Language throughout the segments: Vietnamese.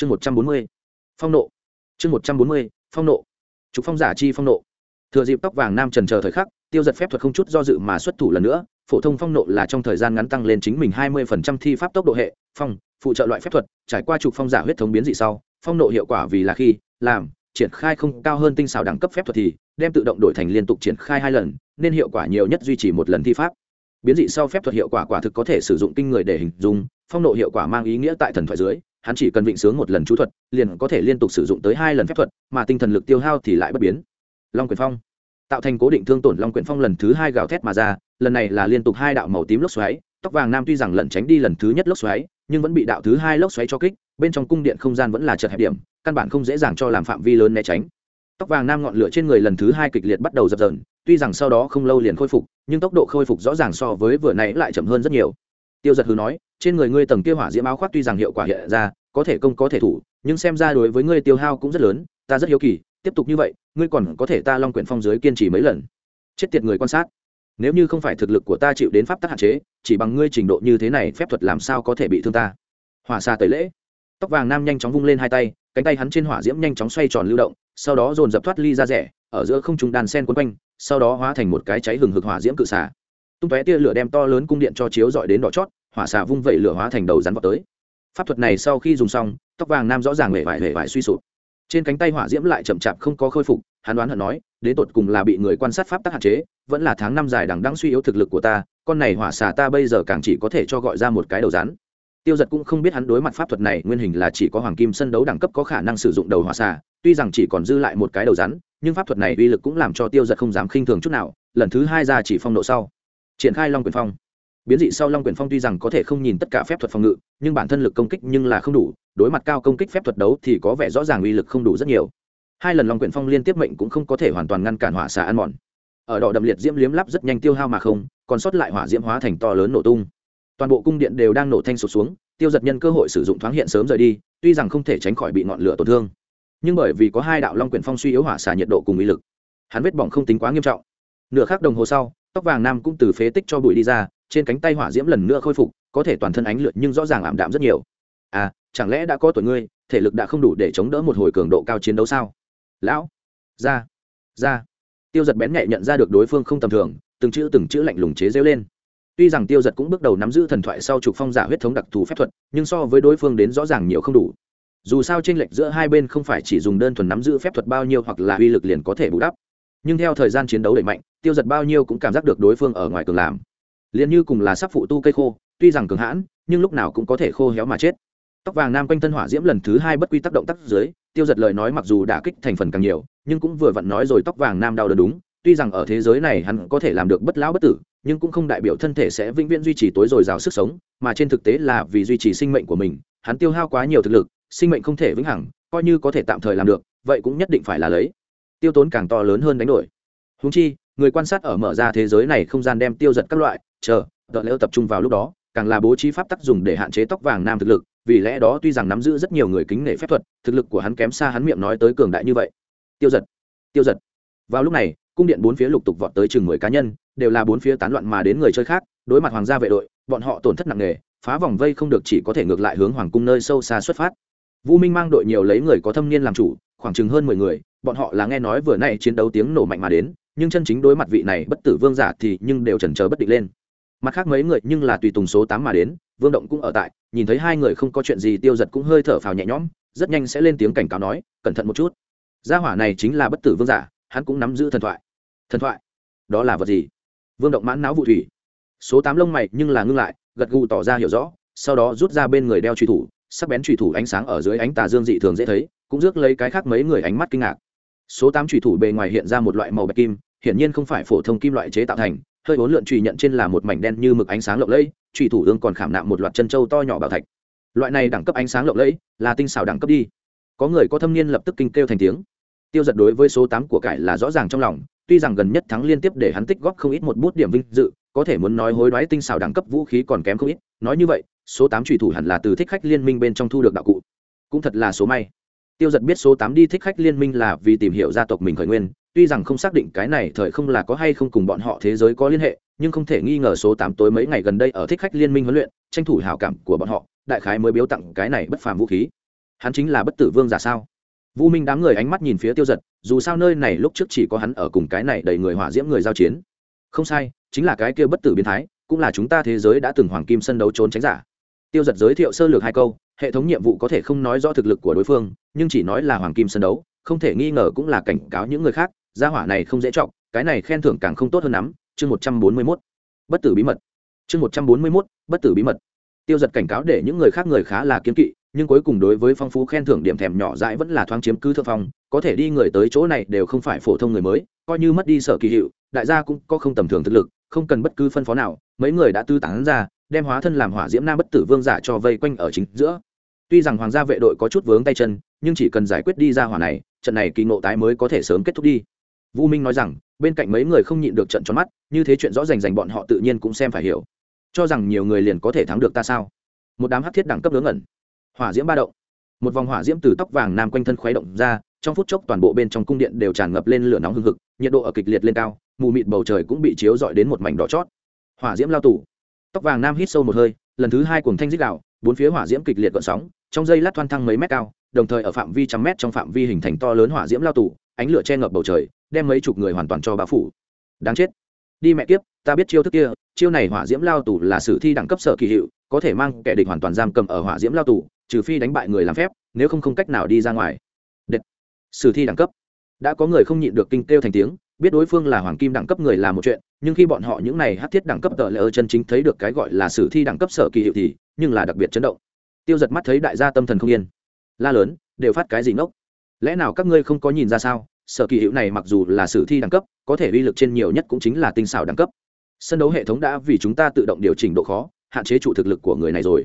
chương một trăm bốn mươi, phong nộ. Chương một trăm bốn mươi, phong nộ. Trục phong giả chi phong nộ. Thừa dịp tóc vàng nam trần chờ thời khắc, tiêu giật phép thuật không chút do dự mà xuất thủ lần nữa, phổ thông phong nộ là trong thời gian ngắn tăng lên chính mình hai mươi phần trăm thi pháp tốc độ hệ, phong, phụ trợ loại phép thuật, trải qua trục phong giả huyết thống biến dị sau, phong nộ hiệu quả vì là khi, làm, triển khai không cao hơn tinh xảo đẳng cấp phép thuật thì, đem tự động đổi thành liên tục triển khai hai lần, nên hiệu quả nhiều nhất duy trì một lần thi pháp. Biến dị sau phép thuật hiệu quả quả thực có thể sử dụng kinh người để hình dung, phong nộ hiệu quả mang ý nghĩa tại thần thoại dưới hắn chỉ cần vịnh sướng một lần chú thuật, liền có thể liên tục sử dụng tới hai lần phép thuật, mà tinh thần lực tiêu hao thì lại bất biến. Long quyền phong. Tạo thành cố định thương tổn long quyền phong lần thứ hai gào thét mà ra, lần này là liên tục hai đạo màu tím lốc xoáy, tóc vàng nam tuy rằng lẩn tránh đi lần thứ nhất lốc xoáy, nhưng vẫn bị đạo thứ hai lốc xoáy cho kích, bên trong cung điện không gian vẫn là chật hẹp điểm, căn bản không dễ dàng cho làm phạm vi lớn né tránh. Tóc vàng nam ngọn lửa trên người lần thứ hai kịch liệt bắt đầu dập dờn, tuy rằng sau đó không lâu liền khôi phục, nhưng tốc độ khôi phục rõ ràng so với vừa nãy lại chậm hơn rất nhiều. Tiêu giật hư nói trên người ngươi tầng kia hỏa diễm áo khoác tuy rằng hiệu quả hiện ra, có thể công, có thể thủ, nhưng xem ra đối với ngươi tiêu hao cũng rất lớn, ta rất hiếu kỳ, tiếp tục như vậy, ngươi còn có thể ta long quyển phong dưới kiên trì mấy lần? Chết tiệt người quan sát. Nếu như không phải thực lực của ta chịu đến pháp tắc hạn chế, chỉ bằng ngươi trình độ như thế này phép thuật làm sao có thể bị thương ta? Hỏa xa tẩy lễ. Tóc vàng nam nhanh chóng vung lên hai tay, cánh tay hắn trên hỏa diễm nhanh chóng xoay tròn lưu động, sau đó dồn dập thoát ly ra rẻ, ở giữa không trung đàn sen quấn quanh, sau đó hóa thành một cái cháy hừng hực hỏa diễm cự xả tung tóe tia lửa đem to lớn cung điện cho chiếu dọi đến đỏ chót hỏa xà vung vẩy lửa hóa thành đầu rắn vào tới. Pháp thuật này sau khi dùng xong, tóc vàng nam rõ ràng hề vải hề vải suy sụp. Trên cánh tay hỏa diễm lại chậm chạp không có khôi phục, hắn đoán hận nói, đến tột cùng là bị người quan sát pháp tắc hạn chế, vẫn là tháng năm dài đằng đang suy yếu thực lực của ta, con này hỏa xà ta bây giờ càng chỉ có thể cho gọi ra một cái đầu rắn. Tiêu giật cũng không biết hắn đối mặt pháp thuật này nguyên hình là chỉ có hoàng kim sân đấu đẳng cấp có khả năng sử dụng đầu hỏa xà, tuy rằng chỉ còn dư lại một cái đầu rắn, nhưng pháp thuật này uy lực cũng làm cho tiêu giật không dám khinh thường chút nào, lần thứ hai ra chỉ phong độ sau. Triển khai long quyền phong biến dị sau long quyền phong tuy rằng có thể không nhìn tất cả phép thuật phòng ngự, nhưng bản thân lực công kích nhưng là không đủ, đối mặt cao công kích phép thuật đấu thì có vẻ rõ ràng uy lực không đủ rất nhiều. Hai lần long quyền phong liên tiếp mệnh cũng không có thể hoàn toàn ngăn cản hỏa xà ăn mòn. Ở đỏ đậm liệt diễm liếm lắp rất nhanh tiêu hao mà không, còn sót lại hỏa diễm hóa thành to lớn nổ tung. Toàn bộ cung điện đều đang nổ thanh sụt xuống, tiêu giật nhân cơ hội sử dụng thoáng hiện sớm rời đi, tuy rằng không thể tránh khỏi bị ngọn lửa tổn thương. Nhưng bởi vì có hai đạo long quyền phong suy yếu hỏa xà nhiệt độ cùng uy lực, hắn vết bỏng không tính quá nghiêm trọng. Nửa khắc đồng hồ sau, tóc vàng nam cũng từ phế tích cho bụi đi ra trên cánh tay hỏa diễm lần nữa khôi phục, có thể toàn thân ánh lượt nhưng rõ ràng ảm đạm rất nhiều. À chẳng lẽ đã có tuổi ngươi, thể lực đã không đủ để chống đỡ một hồi cường độ cao chiến đấu sao? Lão, ra ra. Tiêu giật bén nhạy nhận ra được đối phương không tầm thường, từng chữ từng chữ lạnh lùng chế rêu lên. Tuy rằng tiêu giật cũng bước đầu nắm giữ thần thoại sau trục phong giả huyết thống đặc thù phép thuật, nhưng so với đối phương đến rõ ràng nhiều không đủ. Dù sao tranh lệch giữa hai bên không phải chỉ dùng đơn thuần nắm giữ phép thuật bao nhiêu hoặc là uy lực liền có thể bù đắp. Nhưng theo thời gian chiến đấu đẩy mạnh, tiêu giật bao nhiêu cũng cảm giác được đối phương ở ngoài cường làm liền như cùng là sắp phụ tu cây khô, tuy rằng cường hãn, nhưng lúc nào cũng có thể khô héo mà chết. Tóc vàng nam quanh thân hỏa diễm lần thứ hai bất quy tác động tác dưới, tiêu giật lời nói mặc dù đã kích thành phần càng nhiều, nhưng cũng vừa vặn nói rồi tóc vàng nam đau đớn đúng, tuy rằng ở thế giới này hắn có thể làm được bất lão bất tử, nhưng cũng không đại biểu thân thể sẽ vĩnh viễn duy trì tối dồi dào sức sống, mà trên thực tế là vì duy trì sinh mệnh của mình, hắn tiêu hao quá nhiều thực lực, sinh mệnh không thể vĩnh hằng, coi như có thể tạm thời làm được, vậy cũng nhất định phải là lấy. Tiêu tốn càng to lớn hơn đánh đổi. Húng chi, người quan sát ở mở ra thế giới này không gian đem tiêu giật các loại chờ đợt lễ tập trung vào lúc đó, càng là bố trí pháp tắc dùng để hạn chế tóc vàng nam thực lực, vì lẽ đó tuy rằng nắm giữ rất nhiều người kính nể phép thuật, thực lực của hắn kém xa hắn miệng nói tới cường đại như vậy. Tiêu giật tiêu giật. Vào lúc này, cung điện bốn phía lục tục vọt tới chừng mười cá nhân, đều là bốn phía tán loạn mà đến người chơi khác, đối mặt hoàng gia vệ đội, bọn họ tổn thất nặng nề, phá vòng vây không được chỉ có thể ngược lại hướng hoàng cung nơi sâu xa xuất phát. Vũ minh mang đội nhiều lấy người có thâm niên làm chủ, khoảng chừng hơn mười người, bọn họ là nghe nói vừa nay chiến đấu tiếng nổ mạnh mà đến, nhưng chân chính đối mặt vị này bất tử vương giả thì nhưng đều chần chờ bất định lên mặt khác mấy người nhưng là tùy tùng số tám mà đến, vương động cũng ở tại, nhìn thấy hai người không có chuyện gì tiêu giật cũng hơi thở phào nhẹ nhõm, rất nhanh sẽ lên tiếng cảnh cáo nói, cẩn thận một chút. Gia hỏa này chính là bất tử vương giả, hắn cũng nắm giữ thần thoại. Thần thoại? Đó là vật gì? Vương động mãn não vụ thủy. Số tám lông mày nhưng là ngưng lại, gật gù tỏ ra hiểu rõ, sau đó rút ra bên người đeo truy thủ, sắc bén truy thủ ánh sáng ở dưới ánh tà dương dị thường dễ thấy, cũng rước lấy cái khác mấy người ánh mắt kinh ngạc. Số tám truy thủ bề ngoài hiện ra một loại màu bạch kim, hiển nhiên không phải phổ thông kim loại chế tạo thành hơi bốn lượn trùy nhận trên là một mảnh đen như mực ánh sáng lộng lẫy trùy thủ ương còn khảm nạm một loạt chân trâu to nhỏ bảo thạch. Loại này đẳng cấp ánh sáng lộng lẫy là tinh xảo đẳng cấp đi. Có người có thâm niên lập tức kinh kêu thành tiếng. Tiêu giật đối với số tám của cải là rõ ràng trong lòng, tuy rằng gần nhất thắng liên tiếp để hắn tích góp không ít một bút điểm vinh dự, có thể muốn nói hối đoái tinh xảo đẳng cấp vũ khí còn kém không ít, nói như vậy, số tám trùy thủ hẳn là từ thích khách liên minh bên trong thu được đạo cụ. Cũng thật là số may. Tiêu giật biết số tám đi thích khách liên minh là vì tìm hiểu gia tộc mình khởi nguyên tuy rằng không xác định cái này thời không là có hay không cùng bọn họ thế giới có liên hệ, nhưng không thể nghi ngờ số tám tối mấy ngày gần đây ở thích khách liên minh huấn luyện, tranh thủ hào cảm của bọn họ, đại khái mới biếu tặng cái này bất phàm vũ khí. Hắn chính là bất tử vương giả sao? Vũ minh đám người ánh mắt nhìn phía tiêu giật dù sao nơi này lúc trước chỉ có hắn ở cùng cái này đầy người hỏa diễm người giao chiến. Không sai, chính là cái kia bất tử biến thái, cũng là chúng ta thế giới đã từng hoàng kim sân đấu trốn tránh giả. Tiêu giật giới thiệu sơ lược hai câu, hệ thống nhiệm vụ có thể không nói rõ thực lực của đối phương, nhưng chỉ nói là hoàng kim sân đấu, không thể nghi ngờ cũng là cảnh cáo những người khác gia hỏa này không dễ trọng cái này khen thưởng càng không tốt hơn lắm, chương một trăm bốn mươi mốt. Bất tử bí mật. Chương một trăm bốn mươi mốt, bất tử bí mật. Tiêu giật cảnh cáo để những người khác người khá là kiếm kỵ, nhưng cuối cùng đối với phong phú khen thưởng điểm thèm nhỏ dãi vẫn là thoáng chiếm cứ thượng phong, có thể đi người tới chỗ này đều không phải phổ thông người mới, coi như mất đi sở kỳ hiệu, đại gia cũng có không tầm thường thực lực, không cần bất cứ phân phó nào, mấy người đã tư tán ra, đem hóa thân làm hỏa diễm nam bất tử vương giả cho vây quanh ở chính giữa. Tuy rằng hoàng gia vệ đội có chút vướng tay chân, nhưng chỉ cần giải quyết đi ra hỏa này, trận này kỳ ngộ tái mới có thể sớm kết thúc đi vũ minh nói rằng, bên cạnh mấy người không nhịn được trận tròn mắt, như thế chuyện rõ rành rành bọn họ tự nhiên cũng xem phải hiểu. Cho rằng nhiều người liền có thể thắng được ta sao? Một đám hắc thiết đẳng cấp lớn ẩn. hỏa diễm ba động. Một vòng hỏa diễm từ tóc vàng nam quanh thân khuấy động ra, trong phút chốc toàn bộ bên trong cung điện đều tràn ngập lên lửa nóng hừng hực, nhiệt độ ở kịch liệt lên cao, mù mịt bầu trời cũng bị chiếu dọi đến một mảnh đỏ chót. Hỏa diễm lao tù. Tóc vàng nam hít sâu một hơi, lần thứ hai cùng thanh dích đạo bốn phía hỏa diễm kịch liệt gợn sóng, trong dây lát thoăn thăng mấy mét cao, đồng thời ở phạm vi trăm mét trong phạm vi hình thành to lớn hỏa diễm lao tù, ánh lửa che ngập bầu trời đem mấy chục người hoàn toàn cho bao phủ. Đáng chết. Đi mẹ kiếp, ta biết chiêu thức kia, chiêu này hỏa diễm lao tù là sử thi đẳng cấp sở kỳ hiệu, có thể mang kẻ địch hoàn toàn giam cầm ở hỏa diễm lao tù, trừ phi đánh bại người làm phép, nếu không không cách nào đi ra ngoài. Đệt. sử thi đẳng cấp. Đã có người không nhịn được kinh kêu thành tiếng, biết đối phương là hoàng kim đẳng cấp người là một chuyện, nhưng khi bọn họ những này hát thiết đẳng cấp tờ lỡ chân chính thấy được cái gọi là sử thi đẳng cấp sở kỳ hiệu thì, nhưng là đặc biệt chấn động. Tiêu giật mắt thấy đại gia tâm thần không yên. La lớn, đều phát cái gì ngốc? Lẽ nào các ngươi không có nhìn ra sao? Sở kỳ hiệu này mặc dù là sử thi đẳng cấp, có thể uy lực trên nhiều nhất cũng chính là tinh xảo đẳng cấp. Sân đấu hệ thống đã vì chúng ta tự động điều chỉnh độ khó, hạn chế trụ thực lực của người này rồi.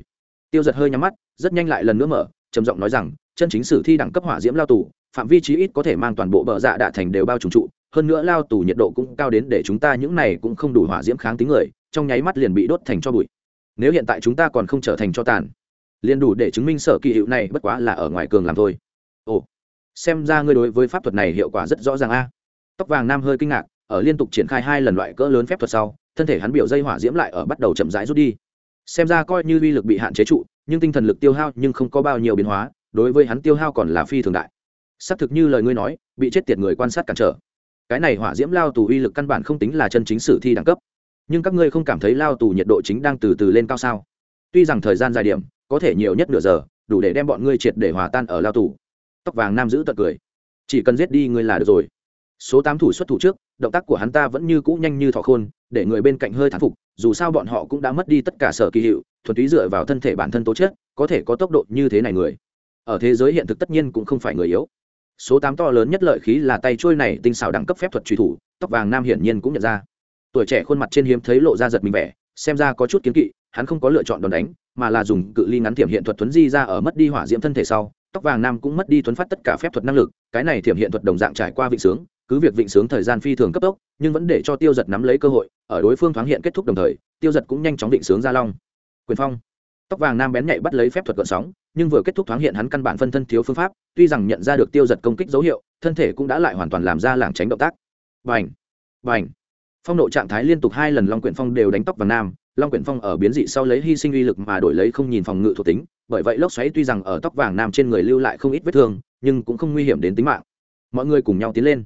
Tiêu giật hơi nhắm mắt, rất nhanh lại lần nữa mở, trầm giọng nói rằng, chân chính sử thi đẳng cấp hỏa diễm lao tù, phạm vi chí ít có thể mang toàn bộ bờ dạ đạ thành đều bao trùm trụ, hơn nữa lao tù nhiệt độ cũng cao đến để chúng ta những này cũng không đủ hỏa diễm kháng tính người, trong nháy mắt liền bị đốt thành cho bụi. Nếu hiện tại chúng ta còn không trở thành cho tàn, liền đủ để chứng minh sở kỳ hiệu này bất quá là ở ngoài cường làm thôi xem ra ngươi đối với pháp thuật này hiệu quả rất rõ ràng a. Tóc vàng nam hơi kinh ngạc, ở liên tục triển khai hai lần loại cỡ lớn phép thuật sau, thân thể hắn biểu dây hỏa diễm lại ở bắt đầu chậm rãi rút đi. Xem ra coi như uy lực bị hạn chế trụ, nhưng tinh thần lực tiêu hao nhưng không có bao nhiêu biến hóa, đối với hắn tiêu hao còn là phi thường đại. Xác thực như lời ngươi nói, bị chết tiệt người quan sát cản trở. Cái này hỏa diễm lao tù uy lực căn bản không tính là chân chính sử thi đẳng cấp. Nhưng các ngươi không cảm thấy lao tù nhiệt độ chính đang từ từ lên cao sao? Tuy rằng thời gian dài điểm, có thể nhiều nhất nửa giờ, đủ để đem bọn ngươi triệt để hòa tan ở lao tù tóc vàng nam giữ tật cười. Chỉ cần giết đi ngươi là được rồi. Số tám thủ xuất thủ trước, động tác của hắn ta vẫn như cũ nhanh như thọ khôn, để người bên cạnh hơi thán phục, dù sao bọn họ cũng đã mất đi tất cả sở kỳ hiệu, thuần túy dựa vào thân thể bản thân tố chất, có thể có tốc độ như thế này người. Ở thế giới hiện thực tất nhiên cũng không phải người yếu. Số tám to lớn nhất lợi khí là tay trôi này tinh xảo đẳng cấp phép thuật truy thủ, tóc vàng nam hiển nhiên cũng nhận ra. Tuổi trẻ khuôn mặt trên hiếm thấy lộ ra giật mình vẻ, xem ra có chút kiến kỵ, hắn không có lựa chọn đòn đánh, mà là dùng cự ly ngắn tiềm hiện thuật thuấn di ra ở mất đi hỏa diễm thân thể sau tóc vàng nam cũng mất đi thuấn phát tất cả phép thuật năng lực, cái này thiểm hiện thuật đồng dạng trải qua vịnh sướng, cứ việc vịnh sướng thời gian phi thường cấp tốc, nhưng vẫn để cho tiêu giật nắm lấy cơ hội, ở đối phương thoáng hiện kết thúc đồng thời, tiêu giật cũng nhanh chóng vịnh sướng ra long. Quyền phong. Tóc vàng nam bén nhạy bắt lấy phép thuật gợn sóng, nhưng vừa kết thúc thoáng hiện hắn căn bản phân thân thiếu phương pháp, tuy rằng nhận ra được tiêu giật công kích dấu hiệu, thân thể cũng đã lại hoàn toàn làm ra làng tránh động tác. Vành vành phong độ trạng thái liên tục hai lần long quyển phong đều đánh tóc vàng nam, long quyển phong ở biến dị sau lấy hy sinh uy lực mà đổi lấy không nhìn phòng ngự thuộc tính bởi vậy lốc xoáy tuy rằng ở tóc vàng nam trên người lưu lại không ít vết thương, nhưng cũng không nguy hiểm đến tính mạng. Mọi người cùng nhau tiến lên.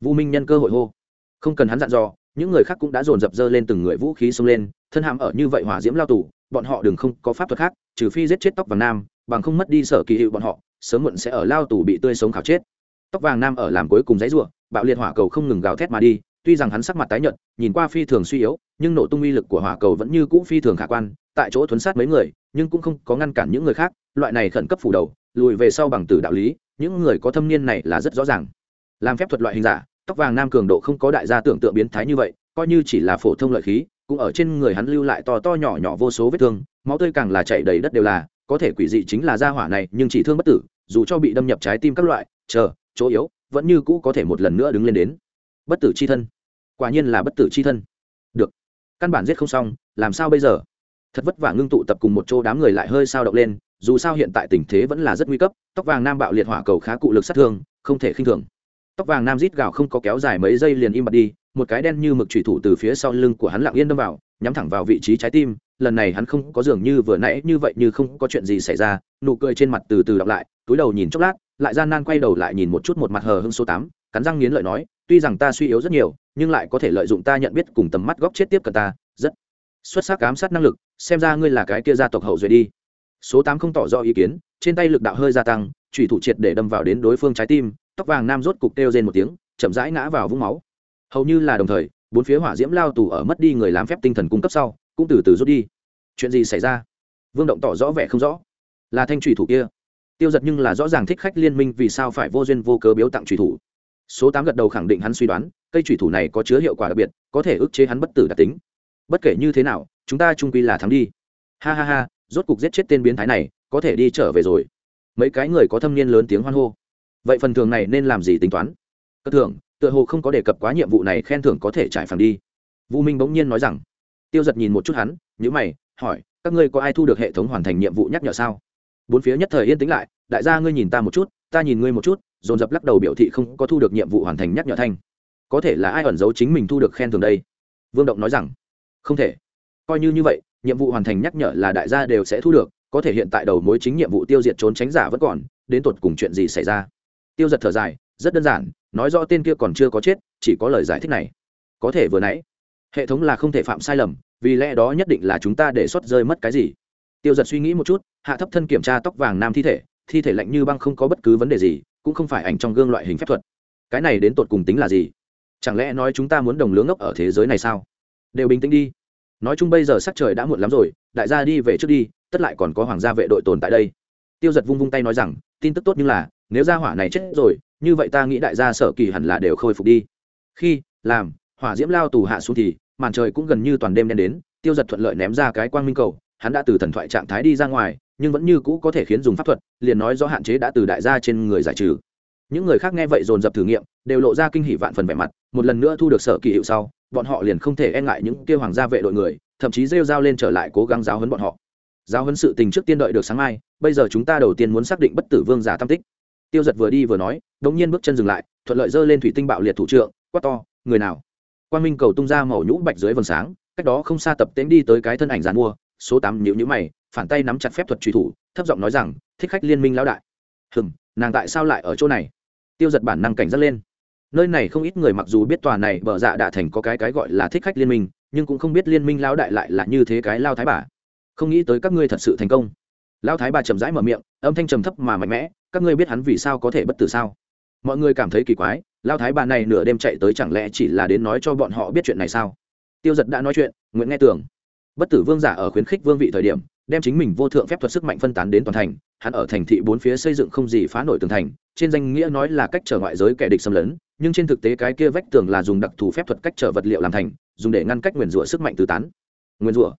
Vũ minh nhân cơ hội hô. Không cần hắn dặn dò, những người khác cũng đã dồn dập dơ lên từng người vũ khí xông lên, thân hàm ở như vậy hỏa diễm lao tù, bọn họ đừng không có pháp thuật khác, trừ phi giết chết tóc vàng nam, bằng không mất đi sở kỳ hiệu bọn họ, sớm muộn sẽ ở lao tù bị tươi sống khảo chết. Tóc vàng nam ở làm cuối cùng dãy ruộng bạo liệt hỏa cầu không ngừng gào thét mà đi, tuy rằng hắn sắc mặt tái nhợt, nhìn qua phi thường suy yếu, nhưng nổ tung uy lực của hỏa cầu vẫn như cũ phi thường khả quan, tại chỗ thuấn sát mấy người nhưng cũng không có ngăn cản những người khác, loại này khẩn cấp phủ đầu, lùi về sau bằng tử đạo lý, những người có thâm niên này là rất rõ ràng. Làm phép thuật loại hình giả, tóc vàng nam cường độ không có đại gia tưởng tượng biến thái như vậy, coi như chỉ là phổ thông lợi khí, cũng ở trên người hắn lưu lại to to nhỏ nhỏ vô số vết thương, máu tươi càng là chảy đầy đất đều là, có thể quỷ dị chính là gia hỏa này, nhưng chỉ thương bất tử, dù cho bị đâm nhập trái tim các loại, chờ, chỗ yếu, vẫn như cũ có thể một lần nữa đứng lên đến. Bất tử c h i thân. Quả nhiên là bất tử c h i thân. Được. Căn bản giết không xong, làm sao bây giờ? Thật vất vả ngưng tụ tập cùng một chỗ đám người lại hơi sao động lên, dù sao hiện tại tình thế vẫn là rất nguy cấp, tóc vàng nam bạo liệt hỏa cầu khá cụ lực sát thương, không thể khinh thường. Tóc vàng nam rít gạo không có kéo dài mấy giây liền im bặt đi, một cái đen như mực thủy thủ từ phía sau lưng của hắn lặng yên đâm vào, nhắm thẳng vào vị trí trái tim, lần này hắn không có dường như vừa nãy như vậy như không có chuyện gì xảy ra, nụ cười trên mặt từ từ đọc lại, túi đầu nhìn chốc lát, lại gian nan quay đầu lại nhìn một chút một mặt hờ hưng số tám, cắn răng nghiến lợi nói, tuy rằng ta suy yếu rất nhiều, nhưng lại có thể lợi dụng ta nhận biết cùng tầm mắt góc chết tiếp cận ta, rất xuất sắc ám sát năng lực xem ra ngươi là cái kia gia tộc hậu duệ đi. Số tám không tỏ rõ ý kiến, trên tay lực đạo hơi gia tăng trùy thủ triệt để đâm vào đến đối phương trái tim, tóc vàng nam rốt cục kêu rên một tiếng, chậm rãi ngã vào vũng máu. Hầu như là đồng thời, bốn phía hỏa diễm lao tù ở mất đi người làm phép tinh thần cung cấp sau, cũng từ từ rút đi. Chuyện gì xảy ra? Vương động tỏ rõ vẻ không rõ. Là thanh trùy thủ kia. Tiêu giật nhưng là rõ ràng thích khách liên minh vì sao phải vô duyên vô cớ biếu tặng trùy thủ. Số tám gật đầu khẳng định hắn suy đoán, cây trùy thủ này có chứa hiệu quả đặc biệt, có thể ức chế hắn bất tử đặc tính. Bất kể như thế nào chúng ta trung quy là thắng đi. Ha ha ha, rốt cục giết chết tên biến thái này, có thể đi trở về rồi. Mấy cái người có thâm niên lớn tiếng hoan hô. Vậy phần thường này nên làm gì tính toán? Cất thưởng, tựa hồ không có đề cập quá nhiệm vụ này khen thưởng có thể trải phẳng đi. Vũ minh bỗng nhiên nói rằng, tiêu giật nhìn một chút hắn nhữ mày, hỏi, các ngươi có ai thu được hệ thống hoàn thành nhiệm vụ nhắc nhở sao? Bốn phía nhất thời yên tĩnh lại, đại gia ngươi nhìn ta một chút, ta nhìn ngươi một chút, dồn dập lắc đầu biểu thị không có thu được nhiệm vụ hoàn thành nhắc nhở thanh. Có thể là ai ẩn giấu chính mình thu được khen thưởng đây? Vương động nói rằng, không thể coi như như vậy, nhiệm vụ hoàn thành nhắc nhở là đại gia đều sẽ thu được, có thể hiện tại đầu mối chính nhiệm vụ tiêu diệt trốn tránh giả vẫn còn, đến tột cùng chuyện gì xảy ra? Tiêu giật thở dài, rất đơn giản, nói rõ tên kia còn chưa có chết, chỉ có lời giải thích này. Có thể vừa nãy, hệ thống là không thể phạm sai lầm, vì lẽ đó nhất định là chúng ta để xuất rơi mất cái gì. Tiêu giật suy nghĩ một chút, hạ thấp thân kiểm tra tóc vàng nam thi thể thi thể lạnh như băng không có bất cứ vấn đề gì, cũng không phải ảnh trong gương loại hình phép thuật. Cái này đến tột cùng tính là gì? Chẳng lẽ nói chúng ta muốn đồng lứa ngốc ở thế giới này sao? Đều bình tĩnh đi nói chung bây giờ sắc trời đã muộn lắm rồi, đại gia đi về trước đi, tất lại còn có hoàng gia vệ đội tồn tại đây. Tiêu giật vung vung tay nói rằng, tin tức tốt như là, nếu gia hỏa này chết rồi, như vậy ta nghĩ đại gia sở kỳ hẳn là đều khôi phục đi. Khi, làm, hỏa diễm lao tù hạ xuống thì, màn trời cũng gần như toàn đêm đen đến, tiêu giật thuận lợi ném ra cái quang minh cầu, hắn đã từ thần thoại trạng thái đi ra ngoài, nhưng vẫn như cũ có thể khiến dùng pháp thuật, liền nói do hạn chế đã từ đại gia trên người giải trừ. Những người khác nghe vậy dồn dập thử nghiệm, đều lộ ra kinh hỷ vạn phần vẻ mặt, một lần nữa thu được sở kỳ hiệu sau bọn họ liền không thể e ngại những kêu hoàng gia vệ đội người, thậm chí rêu dao lên trở lại cố gắng giáo hấn bọn họ. Giáo hấn sự tình trước tiên đợi được sáng mai, bây giờ chúng ta đầu tiên muốn xác định bất tử vương giả tam tích. Tiêu giật vừa đi vừa nói đống nhiên bước chân dừng lại, thuận lợi giơ lên thủy tinh bạo liệt thủ trượng, quát to, người nào? Quan minh cầu tung ra màu nhũ bạch dưới vầng sáng, cách đó không xa tập tễnh đi tới cái thân ảnh giàn mua số tám nhịu nhữ mày, phản tay nắm chặt phép thuật truy thủ, thấp giọng nói rằng, thích khách liên minh lão đại. Hừng nàng tại sao lại ở chỗ này? Tiêu giật bản năng cảnh giác lên nơi này không ít người mặc dù biết tòa này bờ dạ đã thành có cái cái gọi là thích khách liên minh, nhưng cũng không biết liên minh lão đại lại là như thế cái lao thái bà. Không nghĩ tới các ngươi thật sự thành công. Lao thái bà chậm rãi mở miệng, âm thanh trầm thấp mà mạnh mẽ, các ngươi biết hắn vì sao có thể bất tử sao? Mọi người cảm thấy kỳ quái, lao thái bà này nửa đêm chạy tới chẳng lẽ chỉ là đến nói cho bọn họ biết chuyện này sao? Tiêu giật đã nói chuyện nguyễn nghe tưởng bất tử vương giả ở khuyến khích vương vị thời điểm đem chính mình vô thượng phép thuật sức mạnh phân tán đến toàn thành, hắn ở thành thị bốn phía xây dựng không gì phá nổi tường thành, trên danh nghĩa nói là cách trở ngoại giới kẻ địch xâm lấn, nhưng trên thực tế cái kia vách tường là dùng đặc thù phép thuật cách trở vật liệu làm thành, dùng để ngăn cách nguyền rủa sức mạnh tứ tán. Nguyền rủa?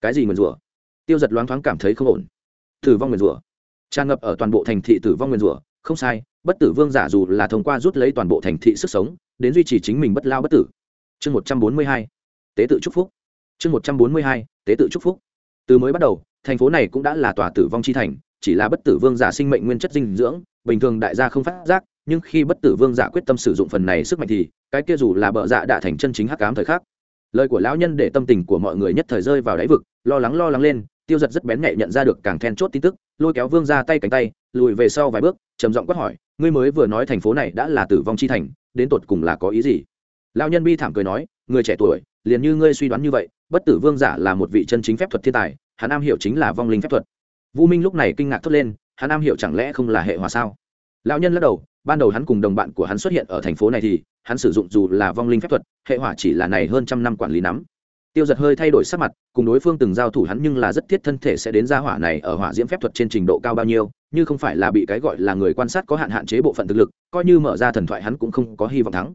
Cái gì nguyền rủa? Tiêu giật loáng thoáng cảm thấy không ổn. Tử vong nguyền rủa. Tràn ngập ở toàn bộ thành thị tử vong nguyền rủa, không sai, bất tử vương giả dù là thông qua rút lấy toàn bộ thành thị sức sống, đến duy trì chính mình bất lao bất tử. Chương một trăm bốn mươi hai. Tế tự chúc phúc. Chương một trăm bốn mươi hai. Tế tự chúc phúc. Từ mới bắt đầu thành phố này cũng đã là tòa tử vong chi thành, chỉ là bất tử vương giả sinh mệnh nguyên chất dinh dưỡng, bình thường đại gia không phát giác, nhưng khi bất tử vương giả quyết tâm sử dụng phần này sức mạnh thì, cái kia dù là bợ dạ đã thành chân chính hắc ám thời khắc. Lời của lão nhân để tâm tình của mọi người nhất thời rơi vào đáy vực, lo lắng lo lắng lên, tiêu giật rất bén nhạy nhận ra được càng then chốt tin tức, lôi kéo vương ra tay cánh tay, lùi về sau vài bước, trầm giọng quát hỏi, ngươi mới vừa nói thành phố này đã là tử vong chi thành, đến tột cùng là có ý gì? Lão nhân bi thảm cười nói, người trẻ tuổi, liền như ngươi suy đoán như vậy, bất tử vương giả là một vị chân chính phép thuật thiên tài hắn am hiểu chính là vong linh phép thuật. Vũ minh lúc này kinh ngạc thốt lên, hắn am hiểu chẳng lẽ không là hệ hòa sao? Lão nhân lắc đầu, ban đầu hắn cùng đồng bạn của hắn xuất hiện ở thành phố này thì, hắn sử dụng dù là vong linh phép thuật, hệ hỏa chỉ là này hơn trăm năm quản lý nắm. Tiêu giật hơi thay đổi sắc mặt, cùng đối phương từng giao thủ hắn nhưng là rất thiết thân thể sẽ đến ra hỏa này ở hỏa diễm phép thuật trên trình độ cao bao nhiêu, như không phải là bị cái gọi là người quan sát có hạn hạn chế bộ phận thực lực, coi như mở ra thần thoại hắn cũng không có hy vọng thắng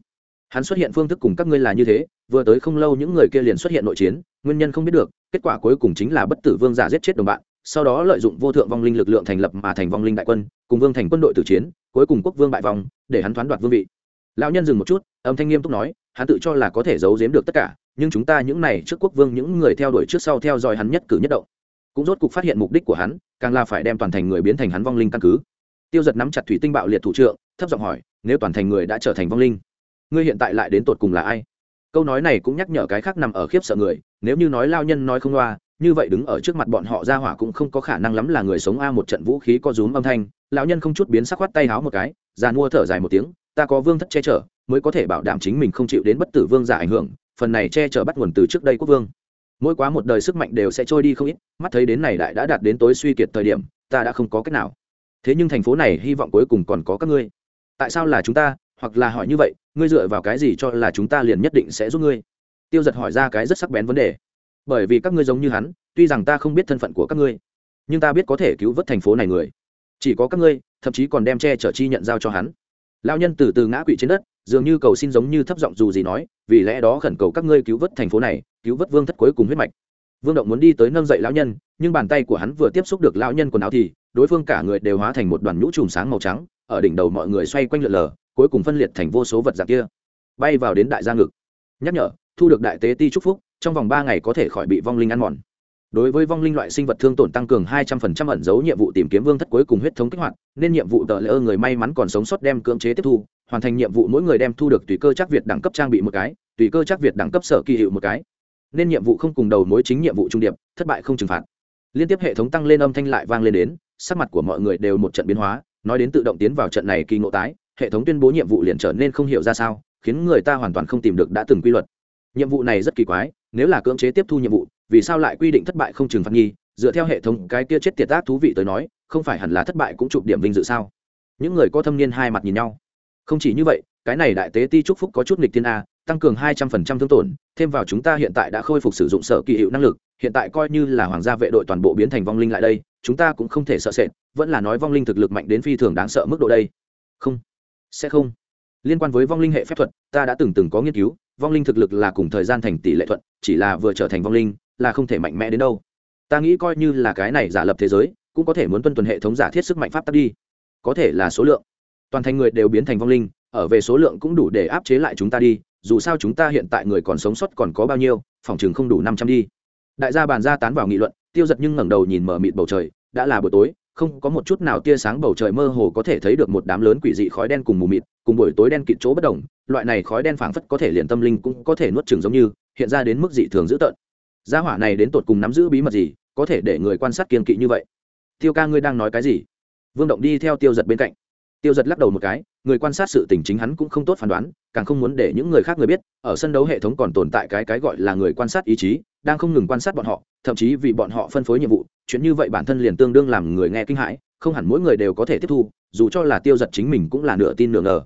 hắn xuất hiện phương thức cùng các ngươi là như thế, vừa tới không lâu những người kia liền xuất hiện nội chiến, nguyên nhân không biết được, kết quả cuối cùng chính là bất tử vương giả giết chết đồng bạn, sau đó lợi dụng vô thượng vong linh lực lượng thành lập mà thành vong linh đại quân, cùng vương thành quân đội tử chiến, cuối cùng quốc vương bại vong, để hắn thoán đoạt vương vị. Lão nhân dừng một chút, âm thanh nghiêm túc nói, hắn tự cho là có thể giấu giếm được tất cả, nhưng chúng ta những này trước quốc vương những người theo đuổi trước sau theo dõi hắn nhất cử nhất động. Cũng rốt cục phát hiện mục đích của hắn, càng là phải đem toàn thành người biến thành hắn vong linh căn cứ. Tiêu giật nắm chặt thủy tinh bạo liệt thủ trượng, thấp giọng hỏi, nếu toàn thành người đã trở thành vong linh ngươi hiện tại lại đến tột cùng là ai? Câu nói này cũng nhắc nhở cái khác nằm ở khiếp sợ người, nếu như nói lao nhân nói không loa, như vậy đứng ở trước mặt bọn họ ra hỏa cũng không có khả năng lắm là người sống a, một trận vũ khí có rúm âm thanh, lão nhân không chút biến sắc khoát tay háo một cái, già mua thở dài một tiếng, ta có vương thất che chở, mới có thể bảo đảm chính mình không chịu đến bất tử vương giả ảnh hưởng, phần này che chở bắt nguồn từ trước đây quốc vương. Mỗi quá một đời sức mạnh đều sẽ trôi đi không ít, mắt thấy đến này đại đã đạt đến tối suy kiệt thời điểm, ta đã không có cách nào. Thế nhưng thành phố này hy vọng cuối cùng còn có các ngươi. Tại sao là chúng ta? Hoặc là hỏi như vậy, ngươi dựa vào cái gì cho là chúng ta liền nhất định sẽ giúp ngươi? Tiêu giật hỏi ra cái rất sắc bén vấn đề. Bởi vì các ngươi giống như hắn, tuy rằng ta không biết thân phận của các ngươi, nhưng ta biết có thể cứu vớt thành phố này người. Chỉ có các ngươi, thậm chí còn đem che chở chi nhận giao cho hắn. Lao nhân từ từ ngã quỵ trên đất, dường như cầu xin giống như thấp giọng dù gì nói, vì lẽ đó khẩn cầu các ngươi cứu vớt thành phố này, cứu vớt vương thất cuối cùng huyết mạch. Vương động muốn đi tới nâng dậy lão nhân, nhưng bàn tay của hắn vừa tiếp xúc được lão nhân quần áo thì, đối phương cả người đều hóa thành một đoàn nhũ chùm sáng màu trắng, ở đỉnh đầu mọi người xoay quanh lượn lờ cuối cùng phân liệt thành vô số vật dạng kia. Bay vào đến đại gia ngực. Nhắc nhở, thu được đại tế ti Trúc phúc, trong vòng ba ngày có thể khỏi bị vong linh ăn mòn. Đối với vong linh loại sinh vật thương tổn tăng cường hai trăm phần trăm ẩn dấu nhiệm vụ tìm kiếm vương thất cuối cùng huyết thống kích hoạt, nên nhiệm vụ tờ lỡ người may mắn còn sống sót đem cưỡng chế tiếp thu, hoàn thành nhiệm vụ mỗi người đem thu được tùy cơ chắc việt đẳng cấp trang bị một cái, tùy cơ chắc việt đẳng cấp sở kỳ hiệu một cái. Nên nhiệm vụ không cùng đầu mối chính nhiệm vụ trung điệp, thất bại không trừng phạt. Liên tiếp hệ thống tăng lên âm thanh lại vang lên đến, sắc mặt của mọi người đều một trận biến hóa, nói đến tự động tiến vào trận này kỳ ngộ tái hệ thống tuyên bố nhiệm vụ liền trở nên không hiểu ra sao, khiến người ta hoàn toàn không tìm được đã từng quy luật. Nhiệm vụ này rất kỳ quái, nếu là cưỡng chế tiếp thu nhiệm vụ, vì sao lại quy định thất bại không trừng phạt nghi dựa theo hệ thống, cái kia chết tiệt ác thú vị tới nói, không phải hẳn là thất bại cũng chụp điểm vinh dự sao? Những người có thâm niên hai mặt nhìn nhau. Không chỉ như vậy, cái này đại tế ti trúc phúc có chút nghịch thiên a, tăng cường hai trăm phần trăm thương tổn, thêm vào chúng ta hiện tại đã khôi phục sử dụng sở kỳ hiệu năng lực, hiện tại coi như là hoàng gia vệ đội toàn bộ biến thành vong linh lại đây, chúng ta cũng không thể sợ sệt, vẫn là nói vong linh thực lực mạnh đến phi thường đáng sợ mức độ đây. Không sẽ không. Liên quan với vong linh hệ phép thuật, ta đã từng từng có nghiên cứu, vong linh thực lực là cùng thời gian thành tỷ lệ thuận, chỉ là vừa trở thành vong linh, là không thể mạnh mẽ đến đâu. Ta nghĩ coi như là cái này giả lập thế giới, cũng có thể muốn tuân tuần hệ thống giả thiết sức mạnh pháp tắc đi. Có thể là số lượng. Toàn thành người đều biến thành vong linh, ở về số lượng cũng đủ để áp chế lại chúng ta đi, dù sao chúng ta hiện tại người còn sống sót còn có bao nhiêu, phòng chừng không đủ năm trăm đi. Đại gia bàn ra tán vào nghị luận, tiêu giật nhưng ngẩng đầu nhìn mở mịt bầu trời, đã là buổi tối không có một chút nào tia sáng bầu trời mơ hồ có thể thấy được một đám lớn quỷ dị khói đen cùng mù mịt, cùng buổi tối đen kịt chỗ bất đồng, loại này khói đen phảng phất có thể liền tâm linh cũng có thể nuốt chừng giống như, hiện ra đến mức dị thường dữ tợn. Gia hỏa này đến tột cùng nắm giữ bí mật gì, có thể để người quan sát kiên kỵ như vậy? Tiêu ca ngươi đang nói cái gì? Vương động đi theo tiêu giật bên cạnh. Tiêu giật lắc đầu một cái người quan sát sự tình chính hắn cũng không tốt phán đoán, càng không muốn để những người khác người biết, ở sân đấu hệ thống còn tồn tại cái cái gọi là người quan sát ý chí, đang không ngừng quan sát bọn họ, thậm chí vì bọn họ phân phối nhiệm vụ, chuyện như vậy bản thân liền tương đương làm người nghe kinh hãi, không hẳn mỗi người đều có thể tiếp thu, dù cho là tiêu giật chính mình cũng là nửa tin nửa ngờ.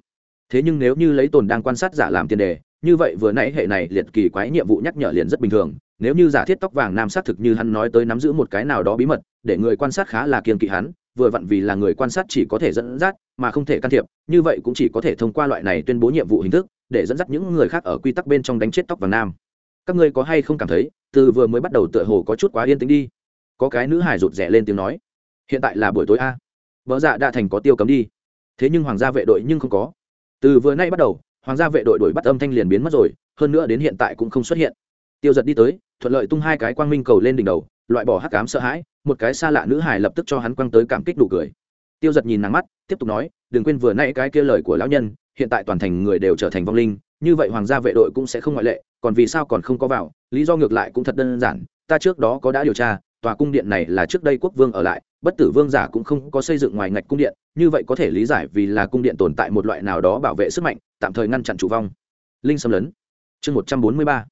Thế nhưng nếu như lấy tồn đang quan sát giả làm tiền đề, như vậy vừa nãy hệ này liệt kỳ quái nhiệm vụ nhắc nhở liền rất bình thường, nếu như giả thiết tóc vàng nam xác thực như hắn nói tới nắm giữ một cái nào đó bí mật, để người quan sát khá là kiên kỵ hắn vừa vặn vì là người quan sát chỉ có thể dẫn dắt mà không thể can thiệp, như vậy cũng chỉ có thể thông qua loại này tuyên bố nhiệm vụ hình thức để dẫn dắt những người khác ở quy tắc bên trong đánh chết tóc vàng nam. Các ngươi có hay không cảm thấy, từ vừa mới bắt đầu tựa hồ có chút quá yên tĩnh đi. Có cái nữ hải rụt rè lên tiếng nói, hiện tại là buổi tối a. Vợ dạ đã thành có tiêu cấm đi. Thế nhưng hoàng gia vệ đội nhưng không có. Từ vừa nay bắt đầu, hoàng gia vệ đội đuổi bắt âm thanh liền biến mất rồi, hơn nữa đến hiện tại cũng không xuất hiện. Tiêu giật đi tới, thuận lợi tung hai cái quang minh cầu lên đỉnh đầu, loại bỏ hắc cám sợ hãi một cái xa lạ nữ hải lập tức cho hắn quăng tới cảm kích đủ cười. Tiêu giật nhìn nắng mắt, tiếp tục nói, đừng quên vừa nãy cái kia lời của lão nhân, hiện tại toàn thành người đều trở thành vong linh, như vậy hoàng gia vệ đội cũng sẽ không ngoại lệ, còn vì sao còn không có vào, lý do ngược lại cũng thật đơn giản, ta trước đó có đã điều tra, tòa cung điện này là trước đây quốc vương ở lại, bất tử vương giả cũng không có xây dựng ngoài ngạch cung điện, như vậy có thể lý giải vì là cung điện tồn tại một loại nào đó bảo vệ sức mạnh, tạm thời ngăn chặn chủ vong. Linh xâm lấn. Chương một trăm bốn mươi ba.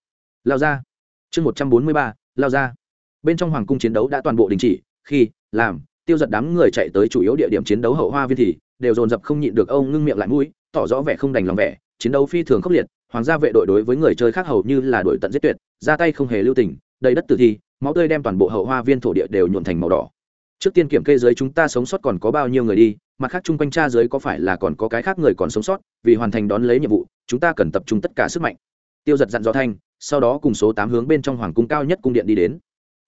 Lao ra. Chương một trăm bốn mươi ba. Lao ra bên trong hoàng cung chiến đấu đã toàn bộ đình chỉ, khi, làm, tiêu giật đám người chạy tới chủ yếu địa điểm chiến đấu hậu hoa viên thì, đều dồn dập không nhịn được ông ngưng miệng lại mũi, tỏ rõ vẻ không đành lòng vẻ, chiến đấu phi thường khốc liệt, hoàng gia vệ đội đối với người chơi khác hầu như là đội tận giết tuyệt, ra tay không hề lưu tình, đầy đất tử thi, máu tươi đem toàn bộ hậu hoa viên thổ địa đều nhuộn thành màu đỏ. Trước tiên kiểm kê dưới chúng ta sống sót còn có bao nhiêu người đi, mặt khác chung quanh cha dưới có phải là còn có cái khác người còn sống sót, vì hoàn thành đón lấy nhiệm vụ, chúng ta cần tập trung tất cả sức mạnh. Tiêu giật dặn dò thanh, sau đó cùng số tám hướng bên trong hoàng cung cao nhất cung điện đi đến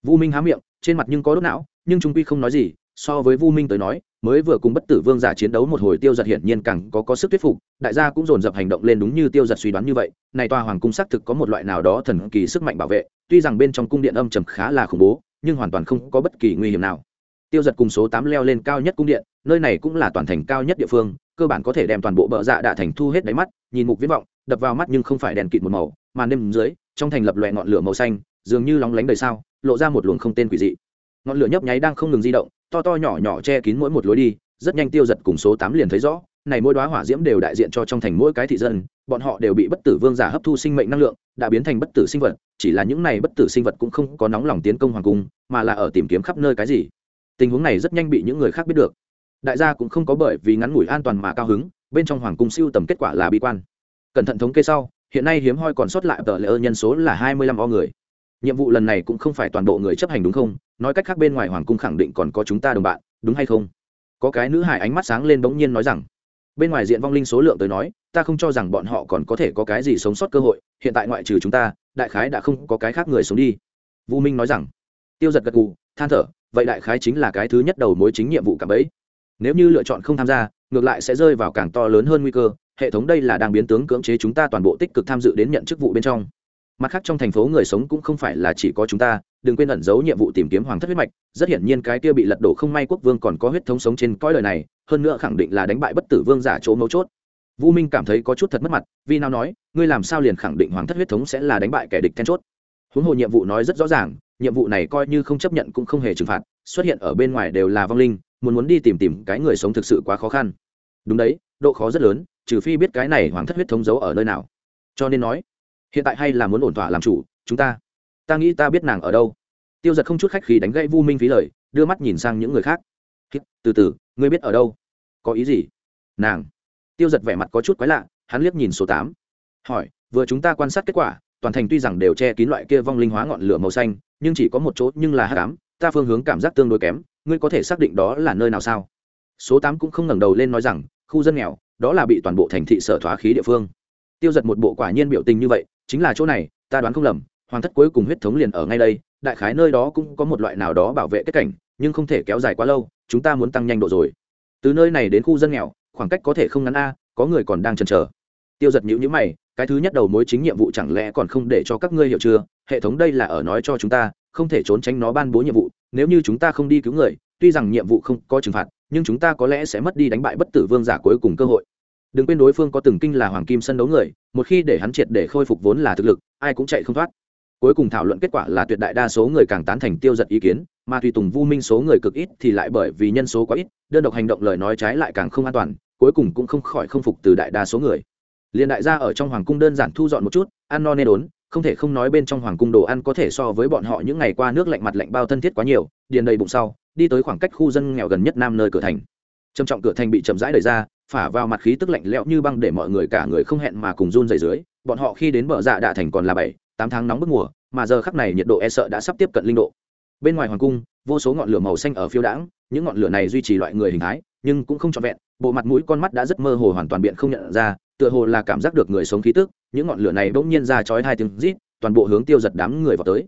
vu minh há miệng, trên mặt nhưng có đốt não, nhưng trung quy không nói gì, so với vu minh tới nói, mới vừa cùng bất tử vương giả chiến đấu một hồi tiêu giật hiển nhiên càng có có sức thuyết phục, đại gia cũng dồn dập hành động lên đúng như tiêu giật suy đoán như vậy. Này tòa hoàng cung xác thực có một loại nào đó thần kỳ sức mạnh bảo vệ, tuy rằng bên trong cung điện âm trầm khá là khủng bố, nhưng hoàn toàn không có bất kỳ nguy hiểm nào. Tiêu giật cùng số tám leo lên cao nhất cung điện, nơi này cũng là toàn thành cao nhất địa phương, cơ bản có thể đem toàn bộ bờ dạ đạ thành thu hết đáy mắt, nhìn mục viễn vọng, đập vào mắt nhưng không phải đèn kịt một màu, màn đêm dưới, trong thành lập loẹ ngọn lửa màu xanh, dường như lóng lánh đời sao lộ ra một luồng không tên quỷ dị. Ngọn lửa nhấp nháy đang không ngừng di động, to to nhỏ nhỏ che kín mỗi một lối đi, rất nhanh tiêu giật cùng số tám liền thấy rõ, này mỗi đoá hỏa diễm đều đại diện cho trong thành mỗi cái thị dân, bọn họ đều bị bất tử vương giả hấp thu sinh mệnh năng lượng, đã biến thành bất tử sinh vật, chỉ là những này bất tử sinh vật cũng không có nóng lòng tiến công hoàng cung, mà là ở tìm kiếm khắp nơi cái gì. Tình huống này rất nhanh bị những người khác biết được. Đại gia cũng không có bởi vì ngắn ngủi an toàn mà cao hứng, bên trong hoàng cung siêu tầm kết quả là bi quan. Cẩn thận thống kê sau, hiện nay hiếm hoi còn sót lại tờ lễ ơ nhân số là hai mươi lăm o người nhiệm vụ lần này cũng không phải toàn bộ người chấp hành đúng không? Nói cách khác bên ngoài hoàng cung khẳng định còn có chúng ta đồng bạn, đúng hay không? Có cái nữ hải ánh mắt sáng lên bỗng nhiên nói rằng, bên ngoài diện vong linh số lượng tới nói, ta không cho rằng bọn họ còn có thể có cái gì sống sót cơ hội, hiện tại ngoại trừ chúng ta, đại khái đã không có cái khác người sống đi. Vũ minh nói rằng, tiêu giật gật gù, than thở, vậy đại khái chính là cái thứ nhất đầu mối chính nhiệm vụ cả bấy. Nếu như lựa chọn không tham gia, ngược lại sẽ rơi vào càng to lớn hơn nguy cơ, hệ thống đây là đang biến tướng cưỡng chế chúng ta toàn bộ tích cực tham dự đến nhận chức vụ bên trong mặt khác trong thành phố người sống cũng không phải là chỉ có chúng ta, đừng quên ẩn giấu nhiệm vụ tìm kiếm hoàng thất huyết mạch. Rất hiển nhiên cái kia bị lật đổ không may quốc vương còn có huyết thống sống trên cõi lời này, hơn nữa khẳng định là đánh bại bất tử vương giả chỗ mấu chốt. Vũ minh cảm thấy có chút thật mất mặt, vì nào nói, ngươi làm sao liền khẳng định hoàng thất huyết thống sẽ là đánh bại kẻ địch then chốt? Huống hồ nhiệm vụ nói rất rõ ràng, nhiệm vụ này coi như không chấp nhận cũng không hề trừng phạt, xuất hiện ở bên ngoài đều là vong linh, muốn muốn đi tìm tìm cái người sống thực sự quá khó khăn. Đúng đấy, độ khó rất lớn, trừ phi biết cái này hoàng thất huyết thống giấu ở nơi nào. Cho nên nói hiện tại hay là muốn ổn thỏa làm chủ, chúng ta ta nghĩ ta biết nàng ở đâu. Tiêu giật không chút khách khí đánh gãy vu minh phí lời, đưa mắt nhìn sang những người khác. Từ từ, ngươi biết ở đâu? Có ý gì? Nàng. Tiêu giật vẻ mặt có chút quái lạ, hắn liếc nhìn số tám. Hỏi, vừa chúng ta quan sát kết quả, toàn thành tuy rằng đều che kín loại kia vong linh hóa ngọn lửa màu xanh, nhưng chỉ có một chỗ nhưng là hát cám ta phương hướng cảm giác tương đối kém, ngươi có thể xác định đó là nơi nào sao? Số tám cũng không ngẩng đầu lên nói rằng, khu dân nghèo, đó là bị toàn bộ thành thị sở thoá khí địa phương. Tiêu giật một bộ quả nhiên biểu tình như vậy chính là chỗ này, ta đoán không lầm, hoàng thất cuối cùng huyết thống liền ở ngay đây, đại khái nơi đó cũng có một loại nào đó bảo vệ kết cảnh, nhưng không thể kéo dài quá lâu, chúng ta muốn tăng nhanh độ rồi. Từ nơi này đến khu dân nghèo, khoảng cách có thể không ngắn a, có người còn đang chần chờ. Tiêu giật nhữ nhữ mày, cái thứ nhất đầu mối chính nhiệm vụ chẳng lẽ còn không để cho các ngươi hiểu chưa? Hệ thống đây là ở nói cho chúng ta, không thể trốn tránh nó ban bố nhiệm vụ, nếu như chúng ta không đi cứu người, tuy rằng nhiệm vụ không có trừng phạt, nhưng chúng ta có lẽ sẽ mất đi đánh bại bất tử vương giả cuối cùng cơ hội đừng quên đối phương có từng kinh là hoàng kim sân đấu người, một khi để hắn triệt để khôi phục vốn là thực lực, ai cũng chạy không thoát. Cuối cùng thảo luận kết quả là tuyệt đại đa số người càng tán thành tiêu giật ý kiến, mà tùy tùng vu minh số người cực ít thì lại bởi vì nhân số quá ít, đơn độc hành động lời nói trái lại càng không an toàn, cuối cùng cũng không khỏi không phục từ đại đa số người. Liền đại gia ở trong hoàng cung đơn giản thu dọn một chút, ăn no nên đốn, không thể không nói bên trong hoàng cung đồ ăn có thể so với bọn họ những ngày qua nước lạnh mặt lạnh bao thân thiết quá nhiều, điền đầy bụng sau, đi tới khoảng cách khu dân nghèo gần nhất nam nơi cửa thành. Trầm trọng cửa thành bị chậm rãi đẩy ra phả vào mặt khí tức lạnh lẽo như băng để mọi người cả người không hẹn mà cùng run dày dưới, bọn họ khi đến bờ dạ đạ thành còn là bảy, tám tháng nóng bức mùa, mà giờ khắc này nhiệt độ e sợ đã sắp tiếp cận linh độ. Bên ngoài hoàng cung, vô số ngọn lửa màu xanh ở phiêu đãng, những ngọn lửa này duy trì loại người hình thái, nhưng cũng không trọn vẹn, bộ mặt mũi con mắt đã rất mơ hồ hoàn toàn biện không nhận ra, tựa hồ là cảm giác được người sống khí tức, những ngọn lửa này bỗng nhiên ra chói hai tiếng rít, toàn bộ hướng tiêu giật đám người vào tới.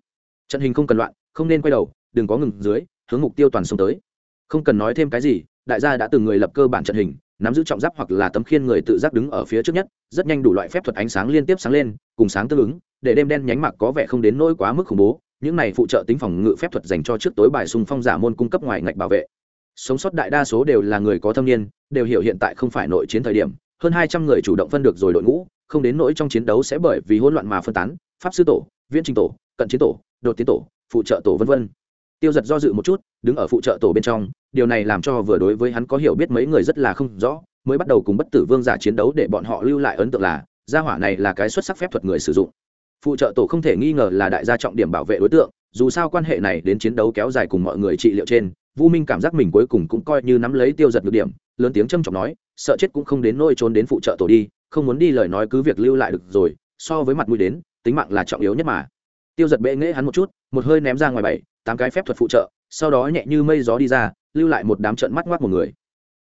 Trận hình không cần loạn, không nên quay đầu, đừng có ngừng dưới, hướng mục tiêu toàn sông tới. Không cần nói thêm cái gì, đại gia đã từng người lập cơ bản trận hình nắm giữ trọng giáp hoặc là tấm khiên người tự giác đứng ở phía trước nhất, rất nhanh đủ loại phép thuật ánh sáng liên tiếp sáng lên, cùng sáng tương ứng, để đêm đen nhánh mạc có vẻ không đến nỗi quá mức khủng bố. Những này phụ trợ tính phòng ngự phép thuật dành cho trước tối bài xung phong giả môn cung cấp ngoài ngạch bảo vệ. Sống sót đại đa số đều là người có thâm niên, đều hiểu hiện tại không phải nội chiến thời điểm, hơn hai trăm người chủ động phân được rồi đội ngũ, không đến nỗi trong chiến đấu sẽ bởi vì hỗn loạn mà phân tán, pháp sư tổ, viễn trình tổ, cận chiến tổ, đột tiến tổ, phụ trợ tổ v v tiêu giật do dự một chút, đứng ở phụ trợ tổ bên trong điều này làm cho vừa đối với hắn có hiểu biết mấy người rất là không rõ, mới bắt đầu cùng bất tử vương giả chiến đấu để bọn họ lưu lại ấn tượng là, gia hỏa này là cái xuất sắc phép thuật người sử dụng. Phụ trợ tổ không thể nghi ngờ là đại gia trọng điểm bảo vệ đối tượng, dù sao quan hệ này đến chiến đấu kéo dài cùng mọi người trị liệu trên vũ minh cảm giác mình cuối cùng cũng coi như nắm lấy tiêu giật được điểm, lớn tiếng trâm trọng nói, sợ chết cũng không đến nôi trốn đến phụ trợ tổ đi, không muốn đi lời nói cứ việc lưu lại được rồi, so với mặt mũi đến, tính mạng là trọng yếu nhất mà. Tiêu giật bệ nghễ hắn một chút, một hơi ném ra ngoài bảy, tám cái phép thuật phụ trợ, sau đó nhẹ như mây gió đi ra lưu lại một đám trận mắt ngoác một người.